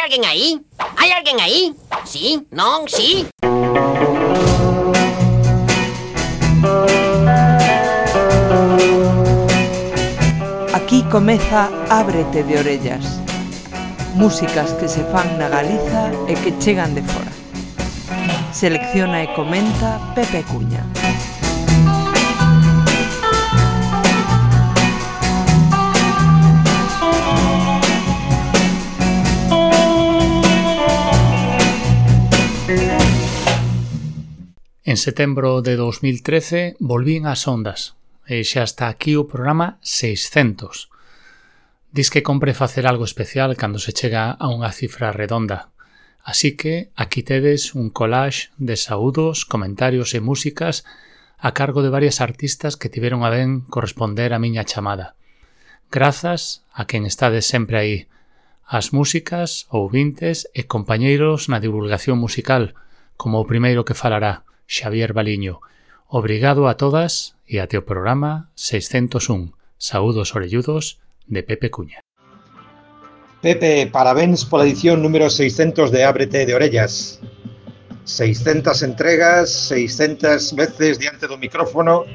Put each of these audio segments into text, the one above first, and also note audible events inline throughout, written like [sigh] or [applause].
¿Hay alguien ahí? ¿Hay alguien ahí? ¿Sí? ¿No? ¿Sí? Aquí comeza Ábrete de orellas. Músicas que se fan na Galiza e que chegan de fora. Selecciona e comenta Pepe Cuña. En setembro de 2013 volvín ás ondas e xa está aquí o programa 600. Diz que compre facer algo especial cando se chega a unha cifra redonda. Así que aquí tedes un collage de saúdos, comentarios e músicas a cargo de varias artistas que tiveron a ben corresponder a miña chamada. Grazas a quen estades sempre aí, as músicas, ouvintes e compañeiros na divulgación musical, como o primeiro que falará. Xavier Baliño. Obrigado a todas e até o programa 601. Saúdos orelludos de Pepe Cuña. Pepe, parabéns pola edición número 600 de Ábrete de Orellas. 600 entregas, 600 veces diante do micrófono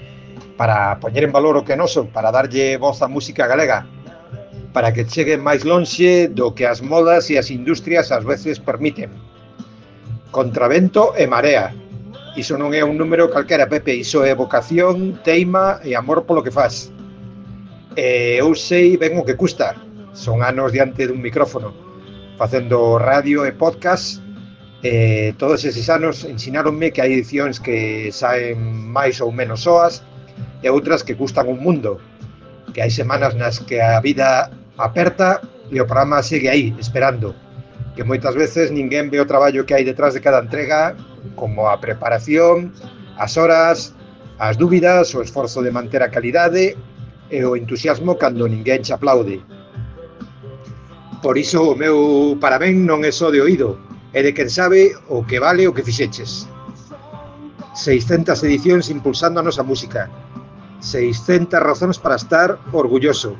para poñer en valor o que noso, para darlle voz á música galega, para que chegue máis lonxe do que as modas e as industrias ás veces permiten. Contravento e marea, Iso non é un número calquera, Pepe, iso é vocación, teima e amor polo que faz. E eu sei ben o que custa. Son anos diante dun micrófono, facendo radio e podcast, e todos eses anos ensinaronme que hai edicións que saen máis ou menos soas e outras que custan un mundo, que hai semanas nas que a vida aperta e o programa segue aí, esperando, que moitas veces ninguén ve o traballo que hai detrás de cada entrega como a preparación, as horas, as dúbidas, o esforzo de manter a calidade e o entusiasmo cando ninguén che aplaude. Por iso o meu parabén non é só de oído, é de quen sabe o que vale o que fixeches. 600 edicións impulsando a nosa música, 600 razóns para estar orgulloso,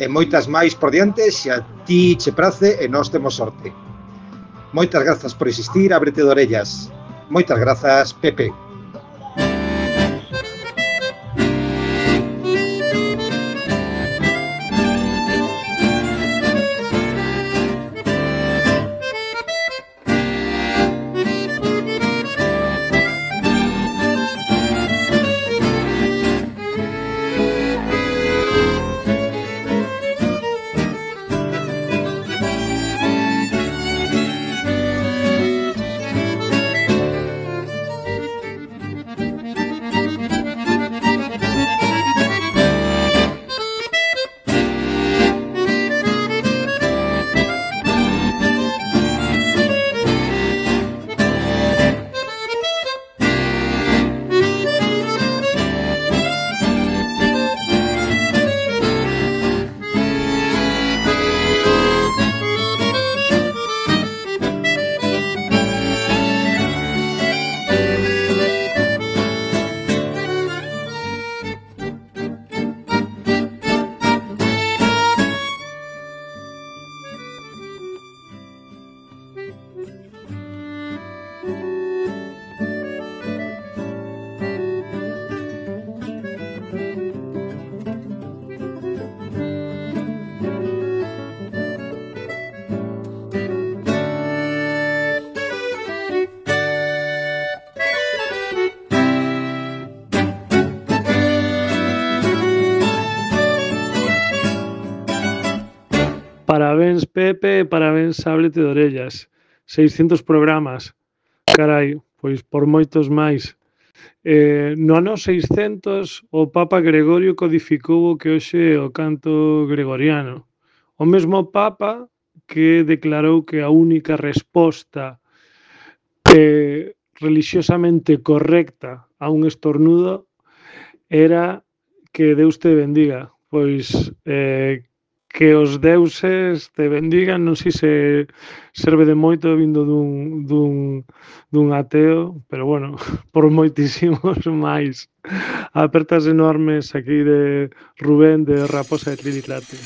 e moitas máis por diante se a ti che prace e nós temos sorte. Moitas grazas por existir, ábrete de orellas. Moitas grazas, Pepe. Pepe, parabéns, sáblete de orellas. 600 programas. Carai, pois por moitos máis. Eh, no ano 600, o Papa Gregorio codificou o que hoxe o canto gregoriano. O mesmo Papa que declarou que a única resposta eh, religiosamente correcta a un estornudo era que Deus te bendiga. Pois eh, que os deuses te bendigan, non sei se serve de moito vindo dun, dun, dun ateo, pero bueno, [laughs] por moitísimos máis. Apertas enormes aquí de Rubén de Raposa de Trinitlate.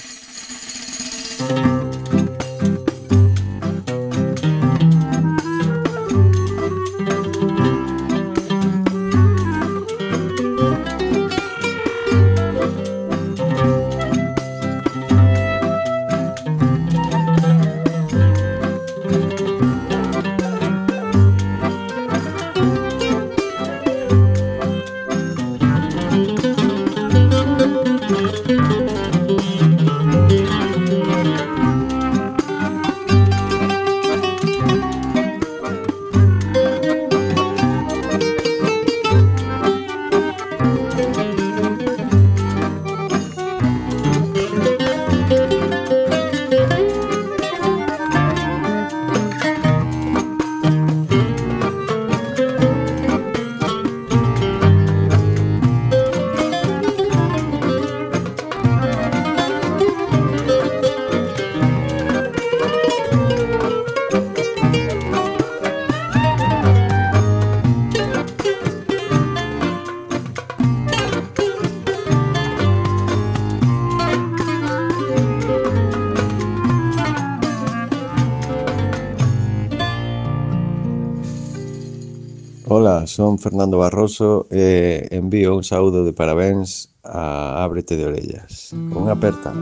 son Fernando Barroso e envío un saúdo de parabéns a Ábrete de Orellas. Un aperta.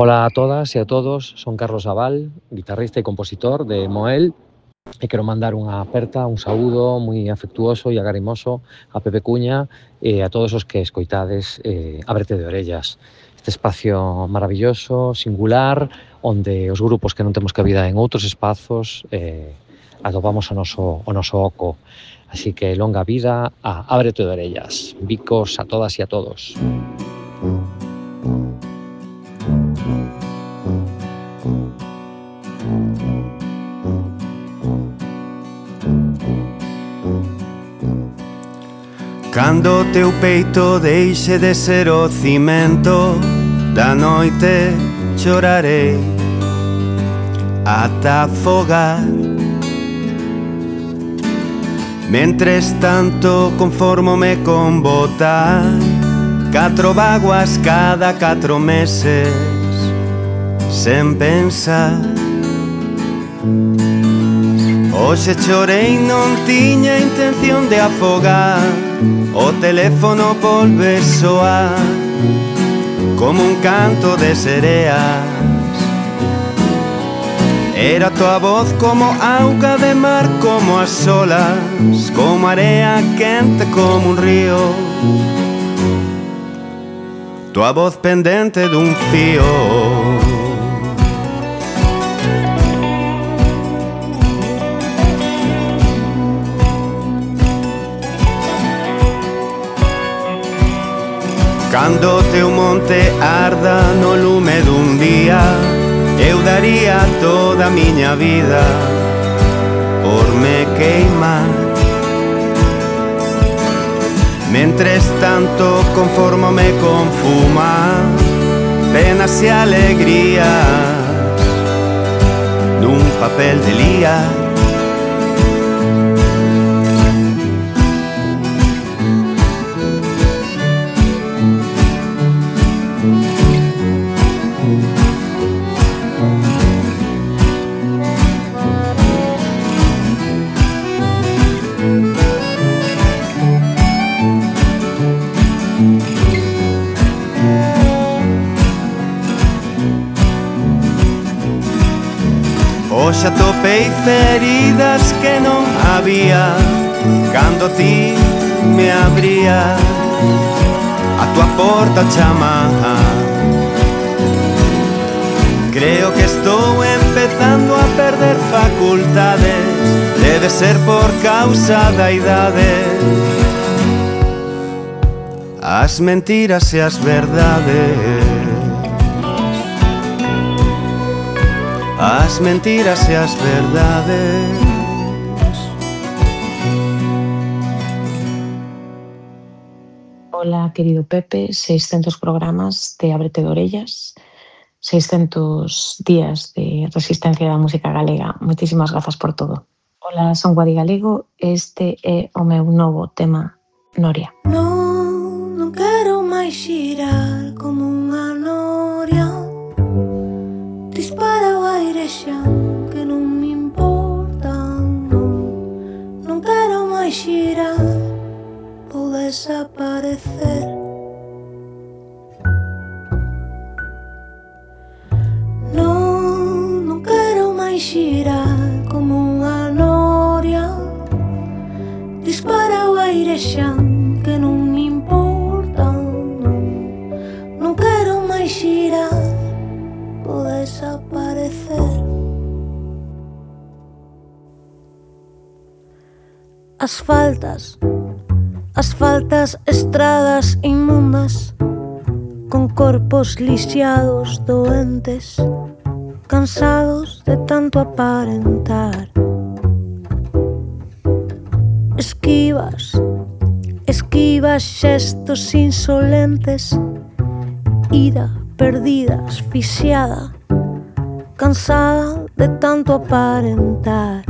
Hola a todas e a todos, son Carlos Aval, guitarrista e compositor de Moel e quero mandar unha aperta, un saúdo moi afectuoso e agarimoso a Pepe Cuña e a todos os que escoitades eh, Abrete de Orellas. Este espacio maravilloso, singular onde os grupos que non temos cabida en outros espazos eh, adobamos o noso, o noso oco. Así que longa vida a Abrete de Orellas. Bicos a todas e a todos. Cando o teu peito deixe de ser o cimento Da noite chorarei Ata afogar. Mentres tanto conformome con botar Catro vaguas cada catro meses Sen pensar. Oxe chorei non tiña intención de afogar. O teléfono volve soar Como un canto de sereas. Era tua voz como auga de mar Como as olas Como area quente como un río. Tua voz pendente dun fío Cando teu monte arda no lume dun día Eu daría toda a miña vida Por me queimar. Mentres tanto conformome con fumar Penas e alegrías Dun papel de lías Hoxe atopei feridas que non había. Cando ti me abría A tua porta chama Creo que estou empezando a perder facultades. Debe ser por causa da idade. As mentiras e as verdades. as mentiras e as verdades Ola, querido Pepe, 600 programas de Ábrete de Orellas, 600 días de resistencia da música galega. Moitísimas grazas por todo. Ola, son Guadi Galego, este é o meu novo tema, Noria. Non, non quero máis xirar como un paixón que non me importa non, non quero máis xirar vou desaparecer non, non quero máis xirar como unha noria dispara o aire xa que non me importa non, non quero máis xirar vou desaparecer. As faltas As faltas estradas inmundas Con corpos lixados doentes Cansados de tanto aparentar. Esquivas Esquivas xestos insolentes Ida perdida, asfixiada Cansada de tanto aparentar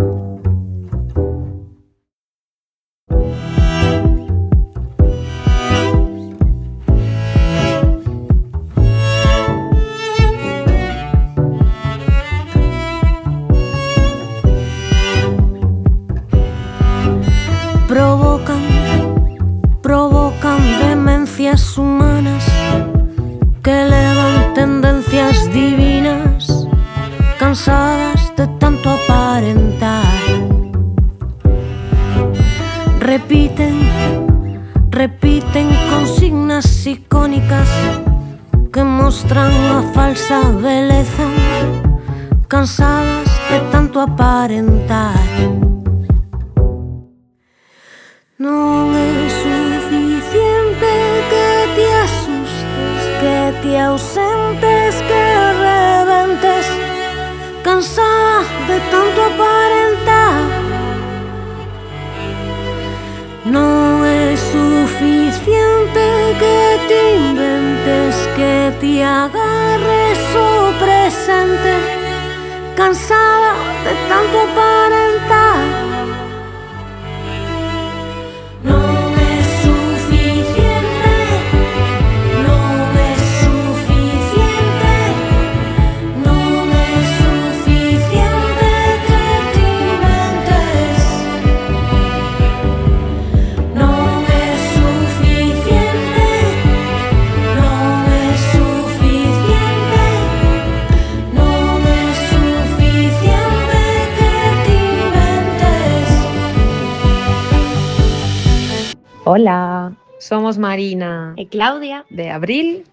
Abril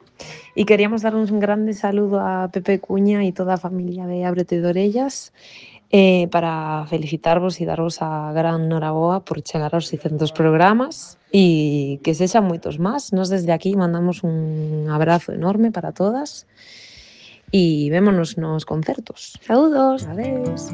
y queríamos dar un grande saludo a Pepe Cuña y toda a familia de Ábrete de Orellas eh, para felicitarvos e darvos a gran noraboa por chegar aos 600 programas e que sexan moitos máis. Nos desde aquí mandamos un abrazo enorme para todas e vémonos nos concertos. saúdos. Adeus.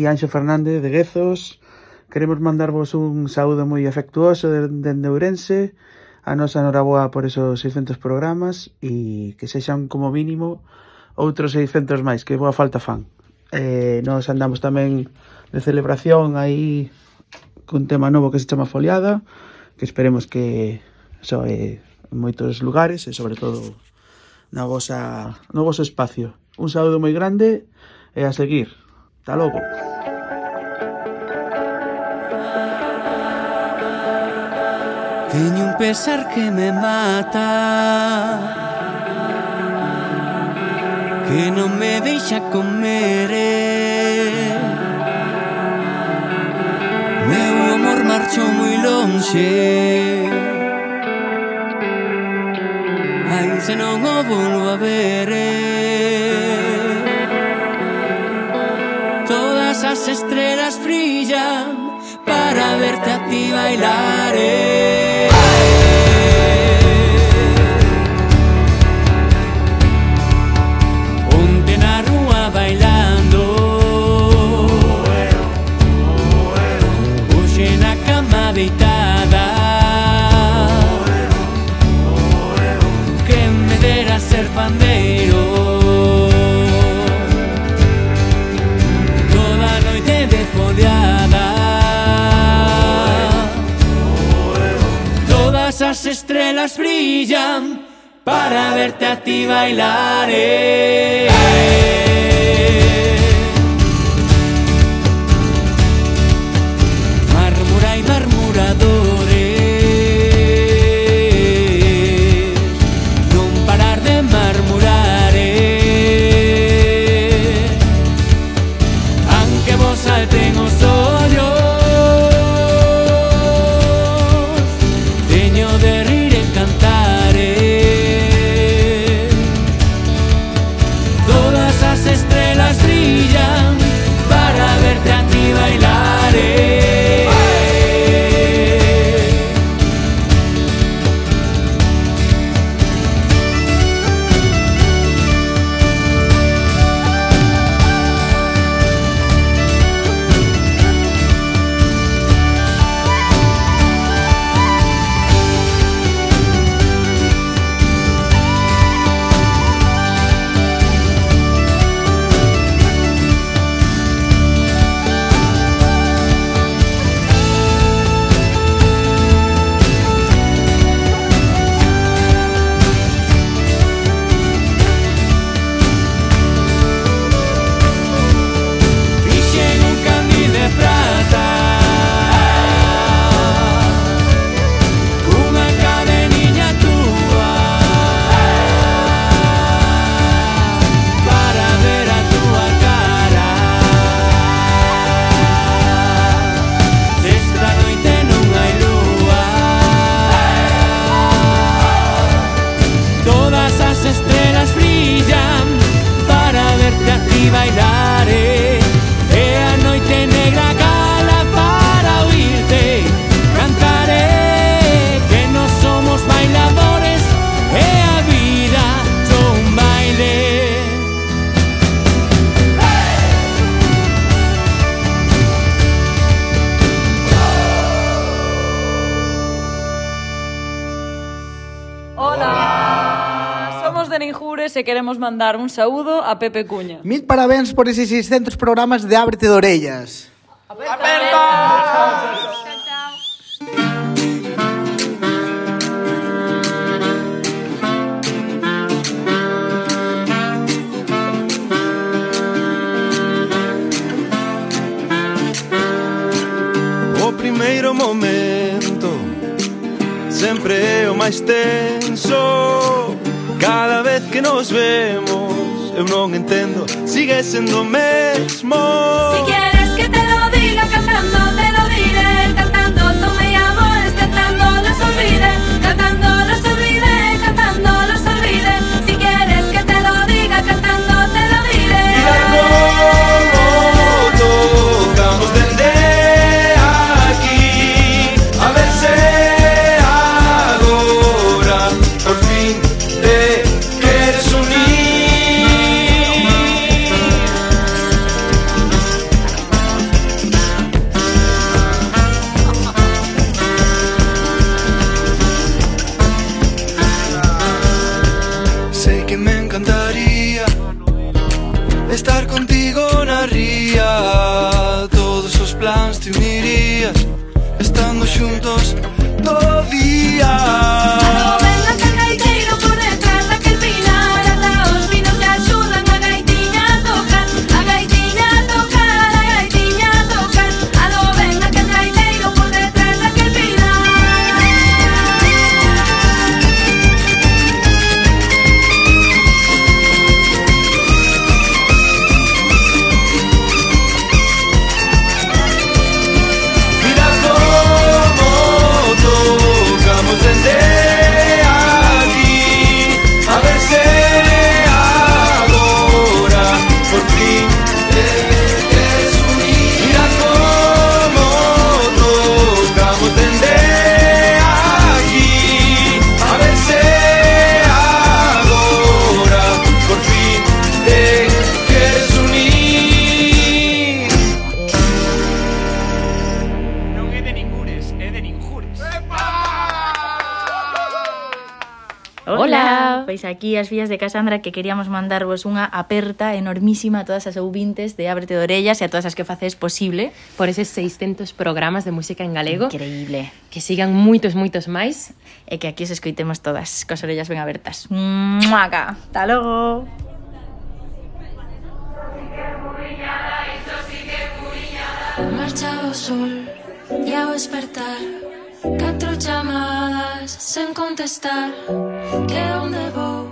aquí Anxo Fernández de Guezos. Queremos mandarvos un saúdo moi afectuoso dende Ourense. A nosa noraboa por esos 600 programas e que sexan como mínimo outros 600 máis, que boa falta fan. Eh, nos andamos tamén de celebración aí cun tema novo que se chama Foliada, que esperemos que soe en moitos lugares e sobre todo na vosa, no voso espacio. Un saúdo moi grande e a seguir. Hasta logo. Teño un pesar que me mata que non me deixa comer eh. Meu amor marchou moi longe Ai se non o volvo a ver eh. bailaré. Para verte a ti bailar eh. Mármora y marmuradores Non parar de marmurar eh. Aunque vos Injures e queremos mandar un saúdo a Pepe Cuña. Mil parabéns por eses 600 programas de Ábrete de Orellas. Aperta! Aperta! O primeiro momento sempre é o máis tenso Cada vez que nos vemos eu non entendo Sigue sendo o mesmo aquí as fillas de Casandra que queríamos mandarvos unha aperta enormísima a todas as ouvintes de Ábrete de Orellas e a todas as que facedes posible. Por eses 600 programas de música en galego. Increíble. Que sigan moitos, moitos máis. E que aquí os escoitemos todas, cos orellas ben abertas. Muaca! Hasta logo! Marchaba o sol e ao despertar chamadas sen contestar. Que onde vou,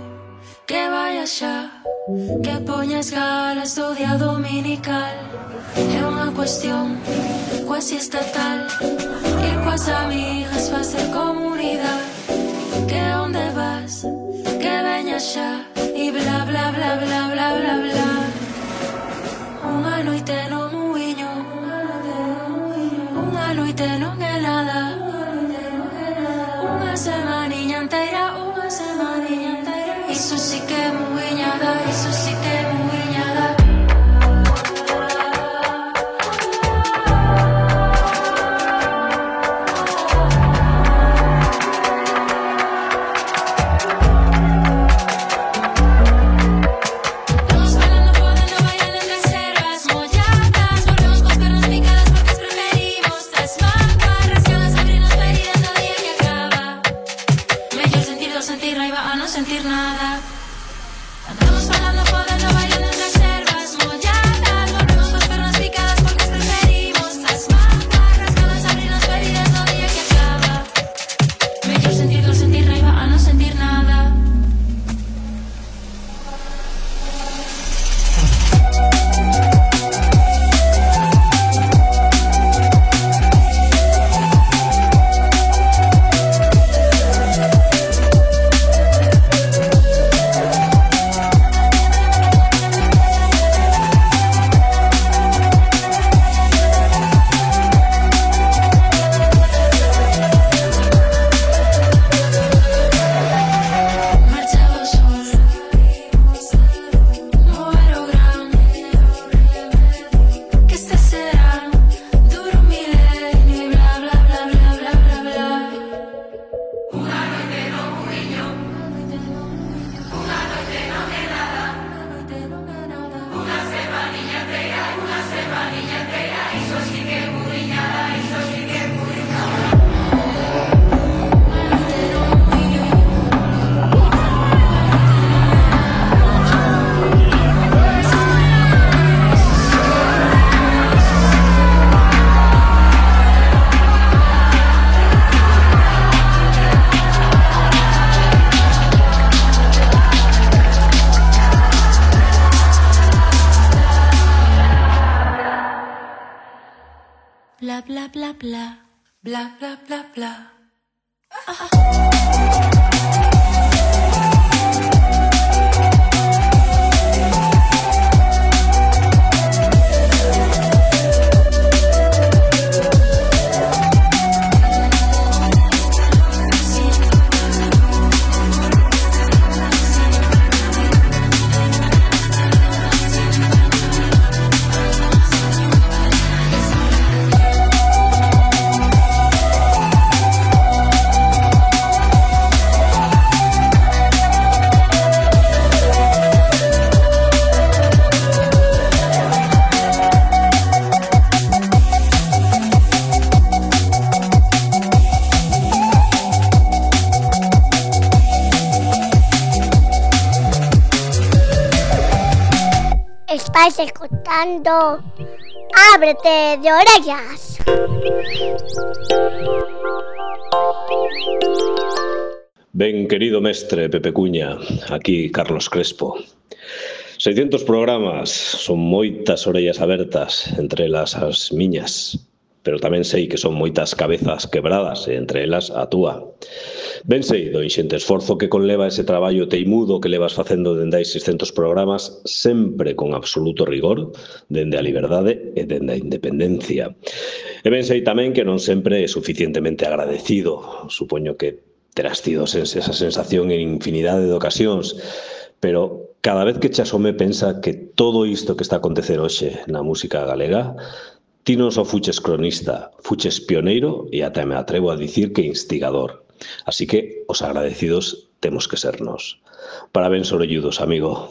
que vai xa Que poñas galas do día dominical. É unha cuestión quasi estatal. Ir coas amigas facer comunidade Que onde vas, que veña xa E bla bla bla bla bla bla bla. Unha noite no muiño. Unha noite non é inteira, unha semana inteira Iso si que é moi viñada, iso si que bla, bla bla bla. Vais escuchando Ábrete de orejas. Ben, querido mestre Pepe Cuña, aquí Carlos Crespo. 600 programas, son moitas orellas abertas entre elas as miñas, pero tamén sei que son moitas cabezas quebradas, entre elas a túa. Ben sei do inxente esforzo que conleva ese traballo teimudo que levas facendo dende hai 600 programas sempre con absoluto rigor dende a liberdade e dende a independencia. E ben sei tamén que non sempre é suficientemente agradecido. Supoño que terás tido esa sensación en infinidade de ocasións, pero cada vez que che asome pensa que todo isto que está a acontecer hoxe na música galega Ti non só fuches cronista, fuches pioneiro e ata me atrevo a dicir que instigador. Así que os agradecidos temos que sernos. Parabéns orelludos, amigo.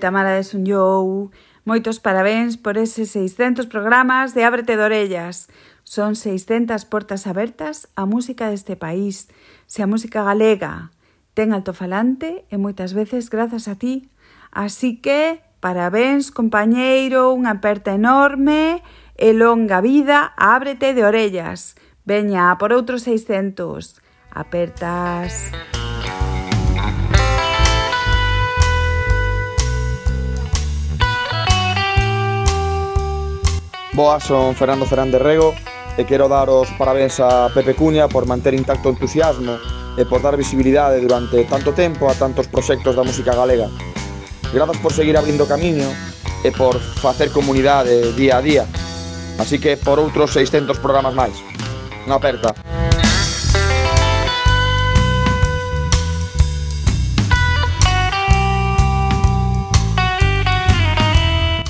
Tamara de Sunyou. Moitos parabéns por eses 600 programas de Ábrete de Orellas. Son 600 portas abertas á música deste país, se a música galega ten altofalante e moitas veces grazas a ti. Así que, parabéns, compañeiro, unha aperta enorme e longa vida, ábrete de orellas. Veña, por outros 600. Apertas. Apertas. Boas, son Fernando Fernández Rego e quero dar os parabéns a Pepe Cuña por manter intacto o entusiasmo e por dar visibilidade durante tanto tempo a tantos proxectos da música galega. Grazas por seguir abrindo camiño e por facer comunidade día a día. Así que por outros 600 programas máis. Unha aperta.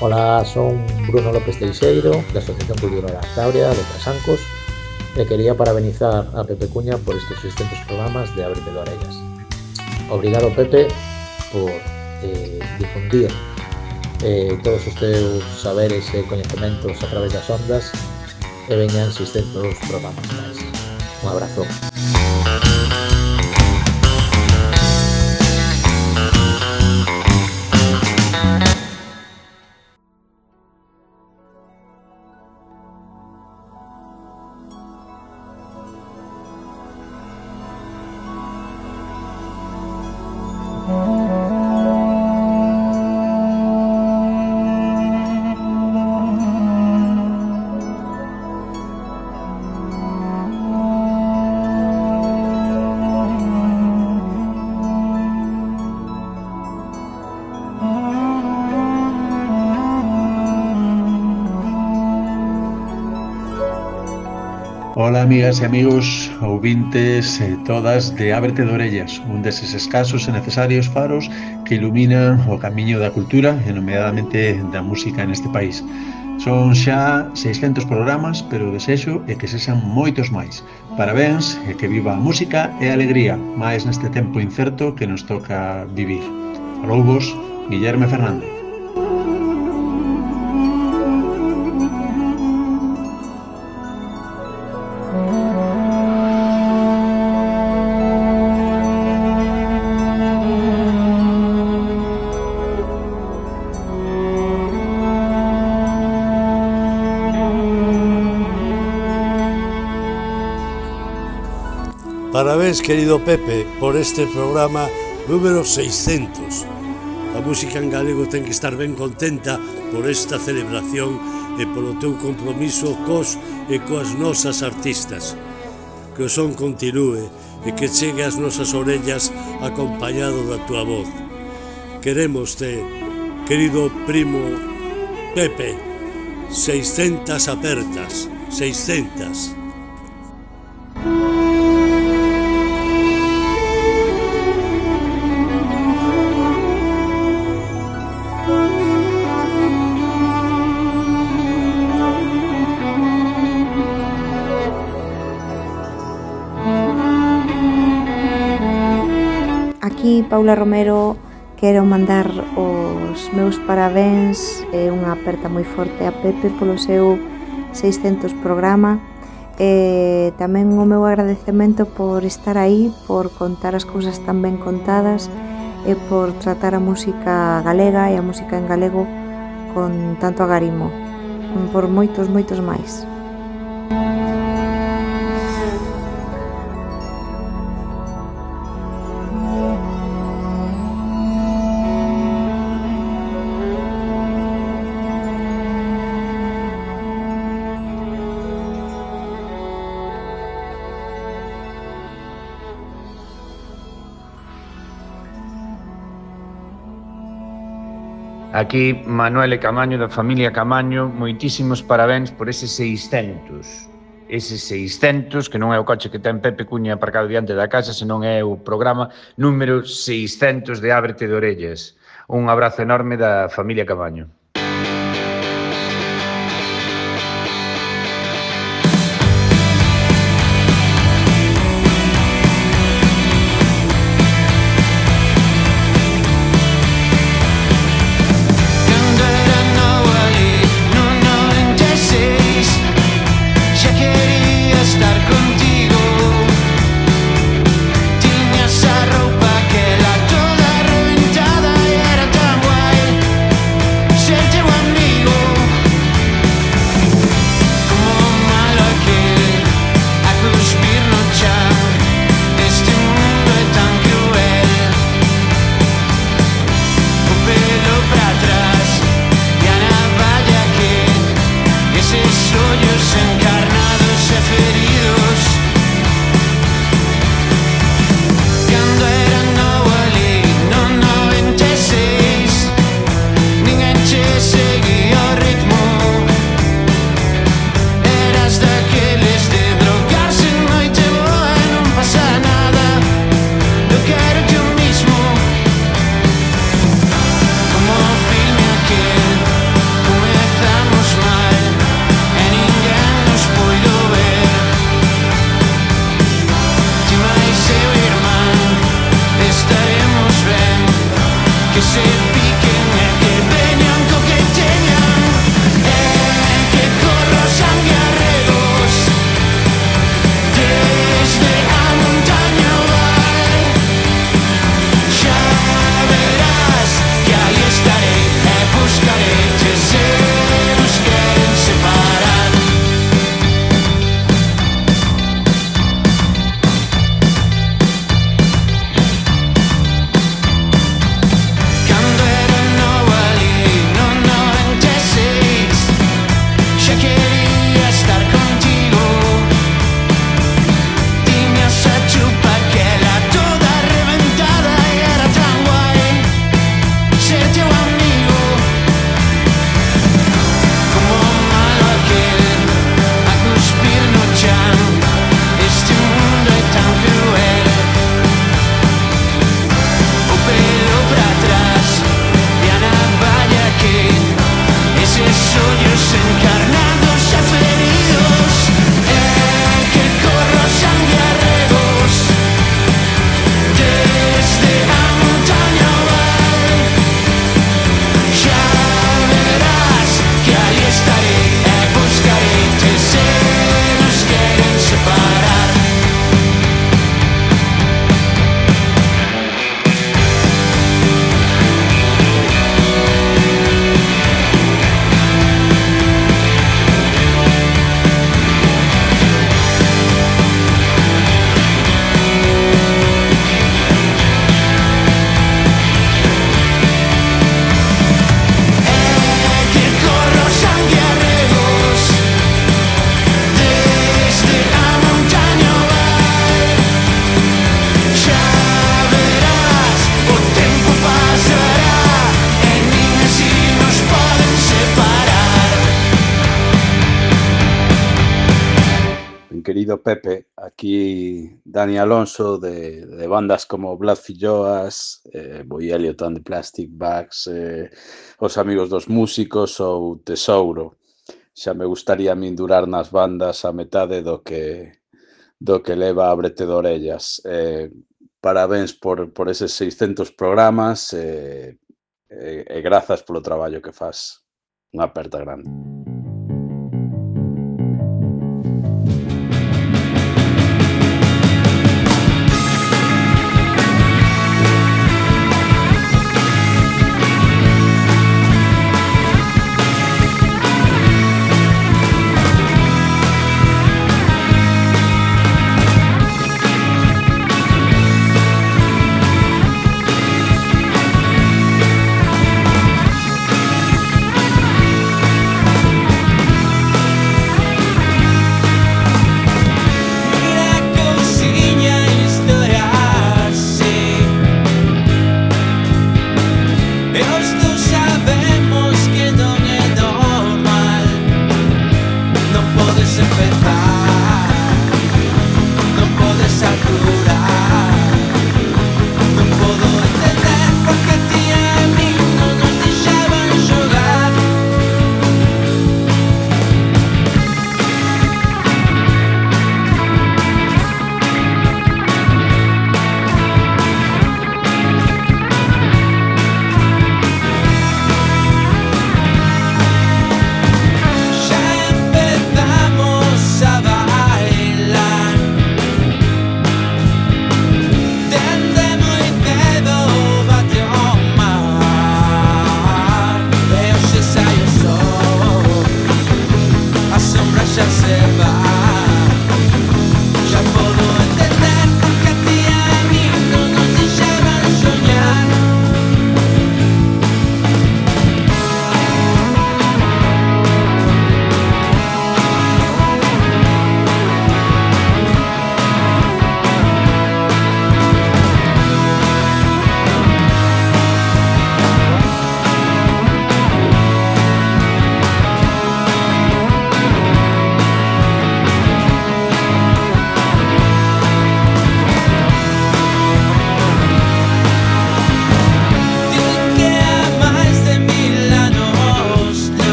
Ola, son Bruno López Teixeiro, da Asociación Cultural Artauria, de Trasancos, e quería parabenizar a Pepe Cuña por estes 600 programas de Ábrete de Orellas. Obrigado, Pepe, por eh, difundir eh, todos os teus saberes e coñecementos a través das ondas e veñan 600 programas máis. Un abrazo. amigas e amigos ouvintes e todas de Ábrete de Orellas, un deses escasos e necesarios faros que iluminan o camiño da cultura e nomeadamente da música neste país. Son xa 600 programas, pero o desexo é que sexan moitos máis. Parabéns e que viva a música e a alegría, máis neste tempo incerto que nos toca vivir. Falou vos, Guillerme Fernández. vez, querido Pepe, por este programa número 600. A música en galego ten que estar ben contenta por esta celebración e polo teu compromiso cos e coas nosas artistas. Que o son continúe e que chegue ás nosas orellas acompañado da tua voz. Queremos te, querido primo Pepe, 600 apertas, 600. Paula Romero, quero mandar os meus parabéns e unha aperta moi forte a Pepe polo seu 600 programa e tamén o meu agradecemento por estar aí, por contar as cousas tan ben contadas e por tratar a música galega e a música en galego con tanto agarimo por moitos, moitos máis. Aquí Manuel e Camaño da familia Camaño, moitísimos parabéns por ese 600. Ese 600, que non é o coche que ten Pepe Cuña aparcado diante da casa, senón é o programa número 600 de Ábrete de Orellas. Un abrazo enorme da familia Camaño. Pepe, aquí Dani Alonso de, de bandas como Blood Filloas, eh, Boy Elliot and the Plastic Bags, eh, Os Amigos dos Músicos ou Tesouro. Xa me gustaría min durar nas bandas a metade do que do que leva a brete de orellas. Eh, parabéns por, por eses 600 programas eh, e, e grazas polo traballo que faz. Unha aperta grande.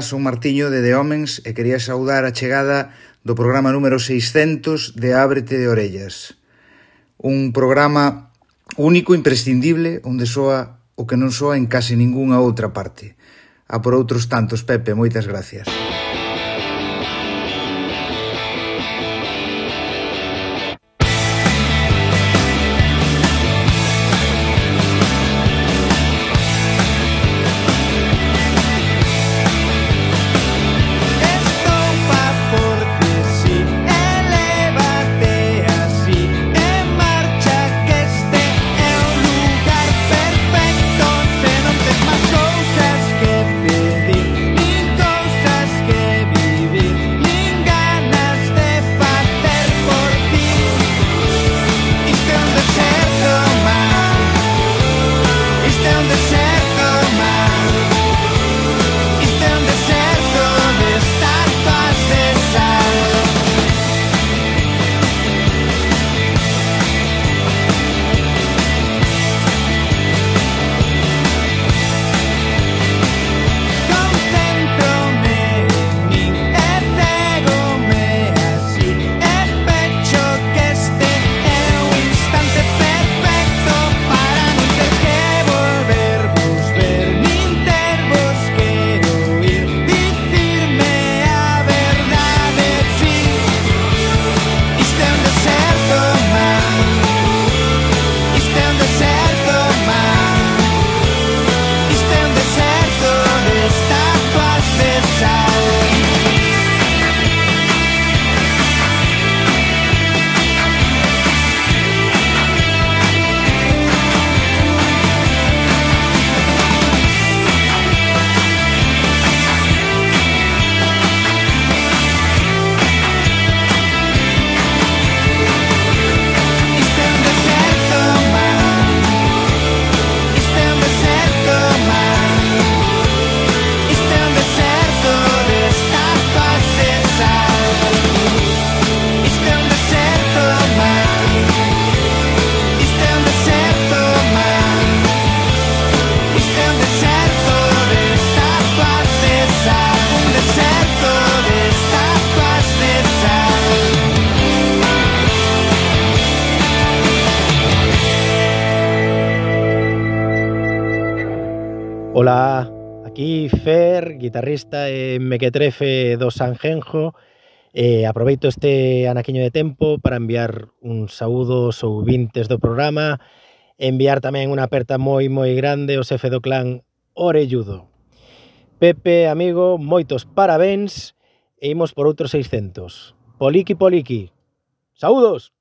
Ola, son Martiño de De Homens e quería saudar a chegada do programa número 600 de Ábrete de Orellas. Un programa único, imprescindible, onde soa o que non soa en case ningunha outra parte. A por outros tantos, Pepe, moitas gracias. Música guitarrista eh, e mequetrefe do Sanjenjo. eh, aproveito este anaquiño de tempo para enviar un saúdo aos ouvintes do programa, enviar tamén unha aperta moi moi grande ao xefe do clan Orelludo. Pepe, amigo, moitos parabéns e imos por outros 600. Poliqui, poliqui. Saúdos!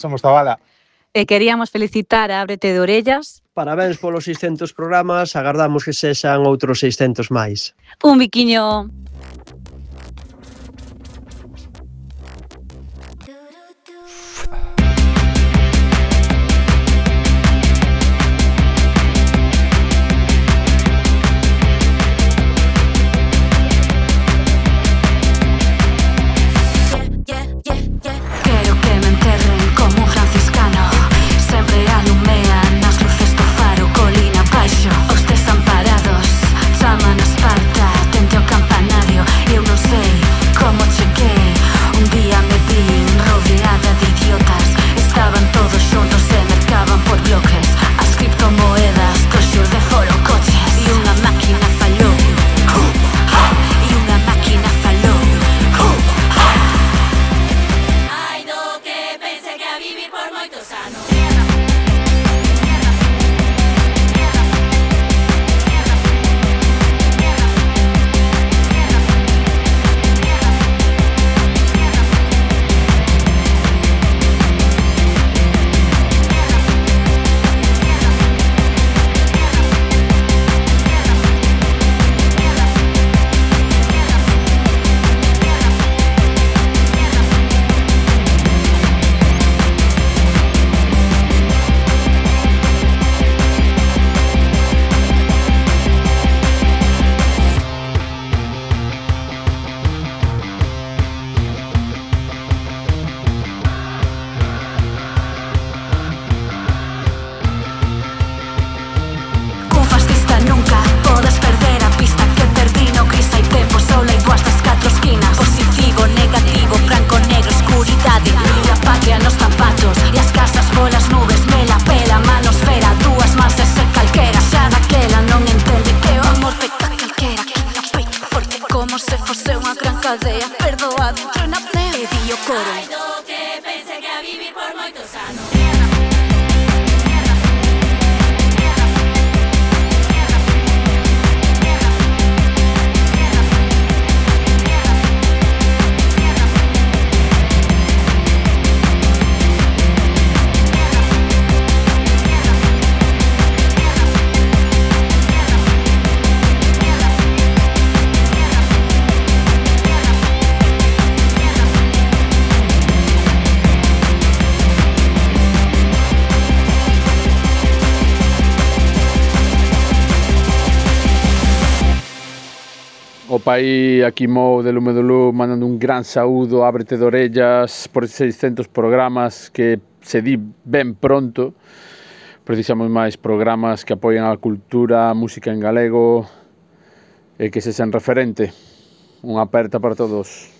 somos Zabala. E queríamos felicitar a Ábrete de Orellas. Parabéns polos 600 programas, agardamos que sexan outros 600 máis. Un biquiño. aí aquí Mou de Lume do Lume mandando un gran saúdo, ábrete de orellas por 600 programas que se di ben pronto. Precisamos máis programas que apoien a cultura, a música en galego e que se sen referente. Unha aperta para todos.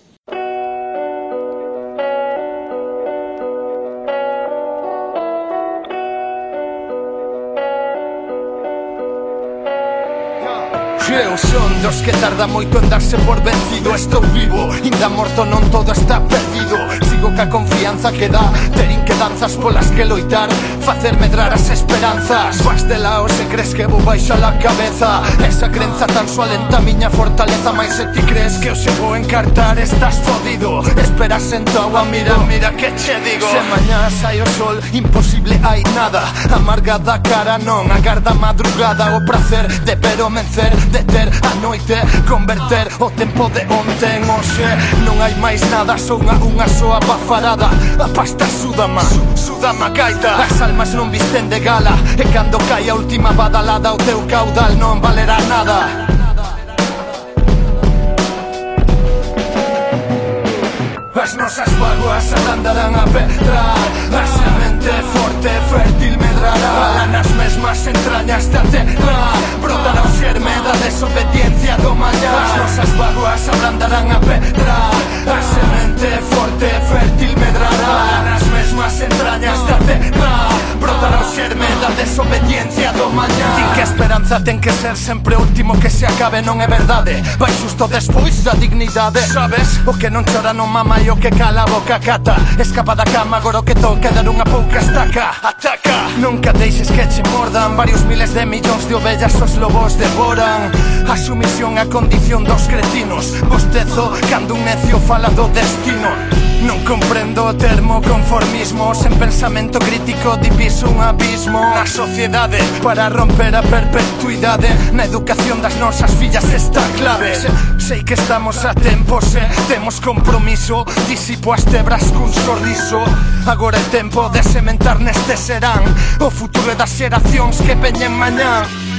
Eu son dos que tarda moito en darse por vencido. Estou vivo, inda morto non todo está perdido. Creo que a confianza que dá Terin que danzas polas que loitar Facer medrar as esperanzas. Vas de lao se crees que vou baixo a cabeza. Esa crenza tan sualenta a miña fortaleza Mais se ti crees que o se vou encartar Estás fodido. Esperas sentado a mira, mira que che digo. Se mañá sai o sol, imposible hai nada. Amargada cara non, agarda madrugada. O prazer de ver o mencer, de ter a noite Converter o tempo de onten Oxe, non hai máis nada, son a unha soa nova farada A pasta súdama, súdama gaita. As almas non visten de gala E cando cai a última badalada O teu caudal non valerá nada. As nosas vaguas andarán a pedra As Valiente, forte, fértil medrará nas mesmas entrañas da terra Brotan o xerme da desobediencia do mañá As nosas vaguas abrandarán a pedra A semente forte, fértil medrará nas mesmas entrañas da terra Brotará o xerme da desobediencia do mañá Din que a esperanza ten que ser sempre o último que se acabe Non é verdade, vai xusto despois da dignidade Sabes? O que non chora non mama e o que cala a boca cata. Escapa da cama agora o que toca dar unha pouca estaca. Ataca! Nunca deixes que che mordan. Varios miles de millóns de ovellas os lobos devoran. A sumisión a condición dos cretinos. Bostezo cando un necio fala do destino. Non comprendo o termo conformismo Sen pensamento crítico diviso un abismo. Na sociedade para romper a perpetuidade Na educación das nosas fillas está clave. Se, Sei que estamos a tempo se temos compromiso Disipo as tebras cun sorriso. Agora é tempo de sementar neste serán O futuro das xeracións que peñen mañán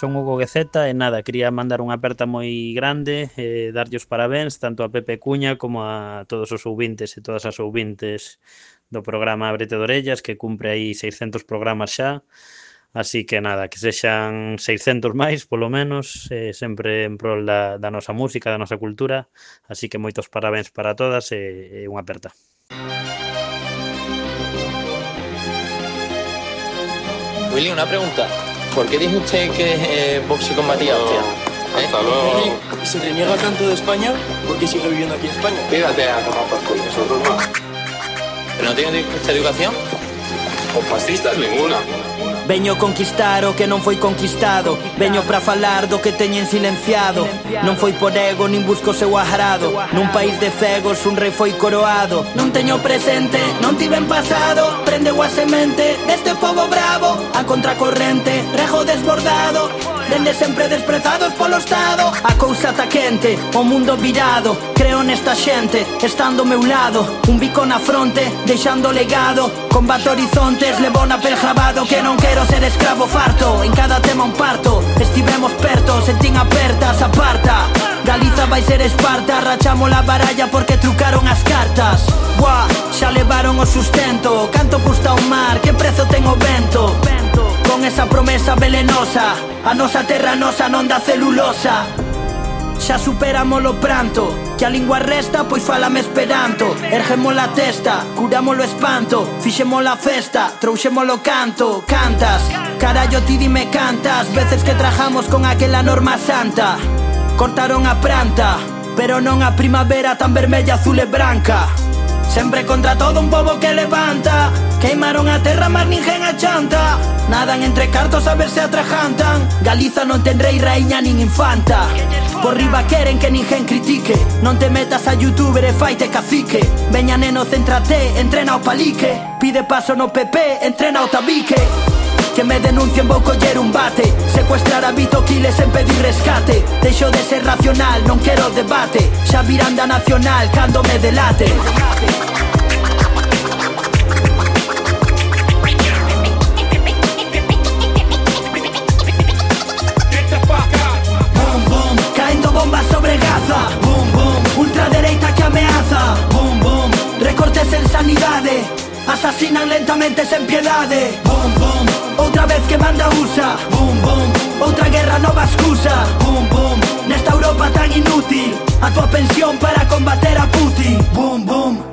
Son Hugo Gueceta e nada, quería mandar unha aperta moi grande e darlle os parabéns tanto a Pepe Cuña como a todos os ouvintes e todas as ouvintes do programa Abrete de Orellas que cumpre aí 600 programas xa. Así que nada, que sexan 600 máis polo menos eh, sempre en prol da, da nosa música, da nosa cultura. Así que moitos parabéns para todas e, e unha aperta. Willy, una pregunta. ¿Por qué dice usted que es eh, boxe con Matías, hostia? ¿Eh? Hasta luego. ¿Y se reniega tanto de España? ¿Por qué sigue viviendo aquí en España? Fíjate a tomar por culo, nosotros no. ¿Pero no tiene esta educación? Con fascistas ninguna. Veño conquistar o que non foi conquistado. Veño para falar do que teñen silenciado. Non foi por ego nin busco seu agrado. Nun país de cegos un rei foi coroado. Non teño presente, non tiven pasado. Prendeu a semente deste povo bravo. A contracorrente, rejo desbordado. Dende sempre desprezados polo Estado. A cousa ta quente, o mundo virado. Creo nesta xente, estando ao meu lado. Un bico na fronte, deixando legado. Combato horizontes, levo na pel grabado que non quero ser escravo farto. En cada tema un parto Estivemos perto, sentín apertas, aparta. Galiza vai ser Esparta Rachamos a baralla porque trucaron as cartas. Buah, xa levaron o sustento Canto custa o mar, que prezo ten o vento. Con esa promesa velenosa A nosa terra nosa non da celulosa. Xa superamos o pranto. Que a lingua resta, pois falame esperanto. Ergemos a testa, curamos o espanto. Fixemos a festa, trouxemos o canto. Cantas, carallo ti dime cantas. Veces que trajamos con aquela norma santa. Cortaron a planta Pero non a primavera tan vermella, azul e branca. Sempre contra todo un pobo que levanta. Queimaron a terra, mas ninguén a chanta Nadan entre cartos a ver se atrajantan. Galiza non ten rei, raíña nin infanta. Por riba queren que ninguén critique. Non te metas a youtuber e faite cacique. Veña neno, céntrate, entrena o palique. Pide paso no PP, entrena o tabique. Me denuncien vou coller un bate. Secuestrar a Vito Quiles en pedir rescate. Deixo de ser racional, non quero debate. Xa nacional cando me delate. Boom, boom, caendo bombas sobre Gaza. Boom, boom, ultradereita que ameaza. Boom, boom, recortes en sanidade Asasinan lentamente sen piedade Boom, boom, Outra vez que manda USA. Boom, boom, Outra guerra nova excusa. Boom, boom, Nesta Europa tan inútil. A tua pensión para combater a Putin. Boom, boom